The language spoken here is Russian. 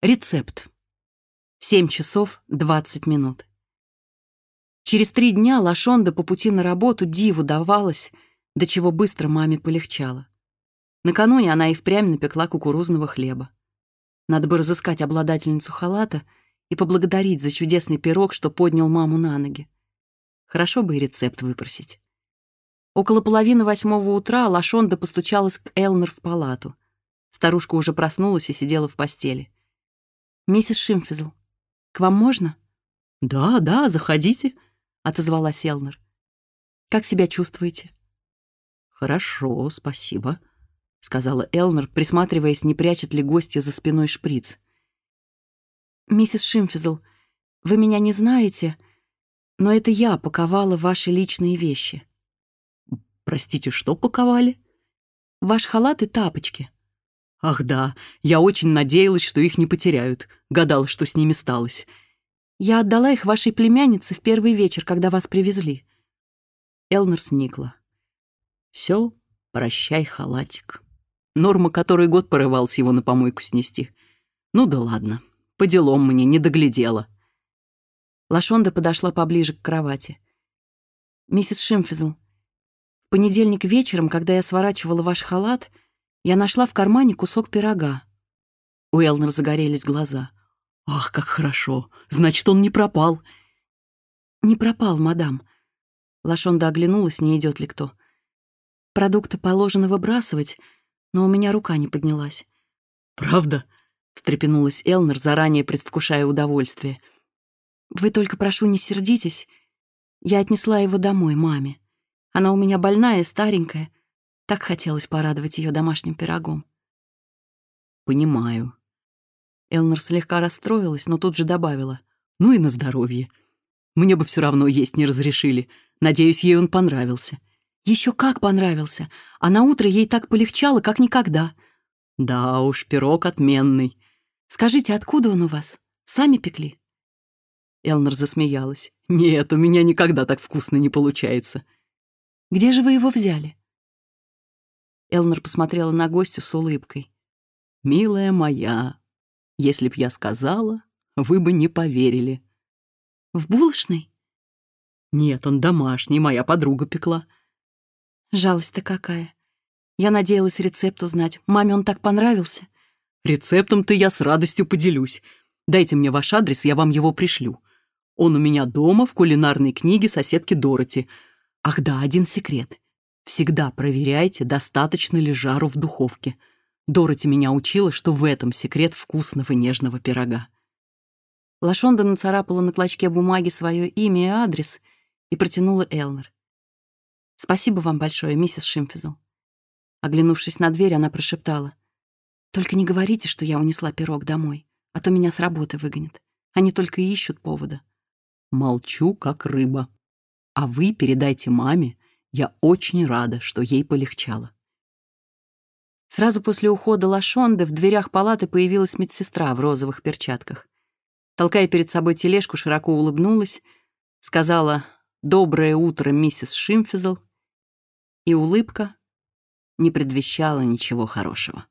Рецепт. 7 часов 20 минут. Через три дня Лашонда по пути на работу диву давалась, до чего быстро маме полегчало. Накануне она и впрямь напекла кукурузного хлеба. Надо бы разыскать обладательницу халата и поблагодарить за чудесный пирог, что поднял маму на ноги. Хорошо бы и рецепт выпросить. Около половины восьмого утра Лашонда постучалась к Элнер в палату. Старушка уже проснулась и сидела в постели. «Миссис Шимфизл, к вам можно?» «Да, да, заходите», — отозвалась Элнер. «Как себя чувствуете?» «Хорошо, спасибо», — сказала Элнер, присматриваясь, не прячет ли гостья за спиной шприц. «Миссис Шимфизл, вы меня не знаете, но это я паковала ваши личные вещи». «Простите, что паковали?» «Ваш халат и тапочки». Ах да, я очень надеялась, что их не потеряют. Гадала, что с ними сталось. Я отдала их вашей племяннице в первый вечер, когда вас привезли. Элнер сникла. Все, прощай, халатик. Норма, который год порывался его на помойку снести. Ну да ладно, по делам мне не доглядела. Лашонда подошла поближе к кровати. «Миссис Шимфизл, в понедельник вечером, когда я сворачивала ваш халат, — я нашла в кармане кусок пирога. У Элнер загорелись глаза. «Ах, как хорошо! Значит, он не пропал!» «Не пропал, мадам». Лошонда оглянулась, не идет ли кто. «Продукты положено выбрасывать, но у меня рука не поднялась». «Правда?» — встрепенулась Элнер, заранее предвкушая удовольствие. «Вы только, прошу, не сердитесь. Я отнесла его домой, маме. Она у меня больная, старенькая. Так хотелось порадовать ее домашним пирогом». «Понимаю». Элнер слегка расстроилась, но тут же добавила. «Ну и на здоровье. Мне бы все равно есть не разрешили. Надеюсь, ей он понравился». Еще как понравился, а на утро ей так полегчало, как никогда. Да уж, пирог отменный. Скажите, откуда он у вас? Сами пекли? Элнер засмеялась. Нет, у меня никогда так вкусно не получается. Где же вы его взяли? Элнер посмотрела на гостя с улыбкой. «Милая моя, если б я сказала, вы бы не поверили». «В булочной?» «Нет, он домашний, моя подруга пекла». «Жалость-то какая. Я надеялась рецепт узнать. Маме он так понравился». «Рецептом-то я с радостью поделюсь. Дайте мне ваш адрес, я вам его пришлю. Он у меня дома в кулинарной книге соседки Дороти. Ах да, один секрет. Всегда проверяйте, достаточно ли жару в духовке. Дороти меня учила, что в этом секрет вкусного нежного пирога. Лошонда нацарапала на клочке бумаги свое имя и адрес и протянула Элнер. «Спасибо вам большое, миссис Шимфизл». Оглянувшись на дверь, она прошептала. «Только не говорите, что я унесла пирог домой, а то меня с работы выгонят. Они только и ищут повода». «Молчу, как рыба. А вы передайте маме, я очень рада, что ей полегчало. Сразу после ухода Лашонды в дверях палаты появилась медсестра в розовых перчатках. Толкая перед собой тележку, широко улыбнулась, сказала «Доброе утро, миссис Шимфизл», и улыбка не предвещала ничего хорошего.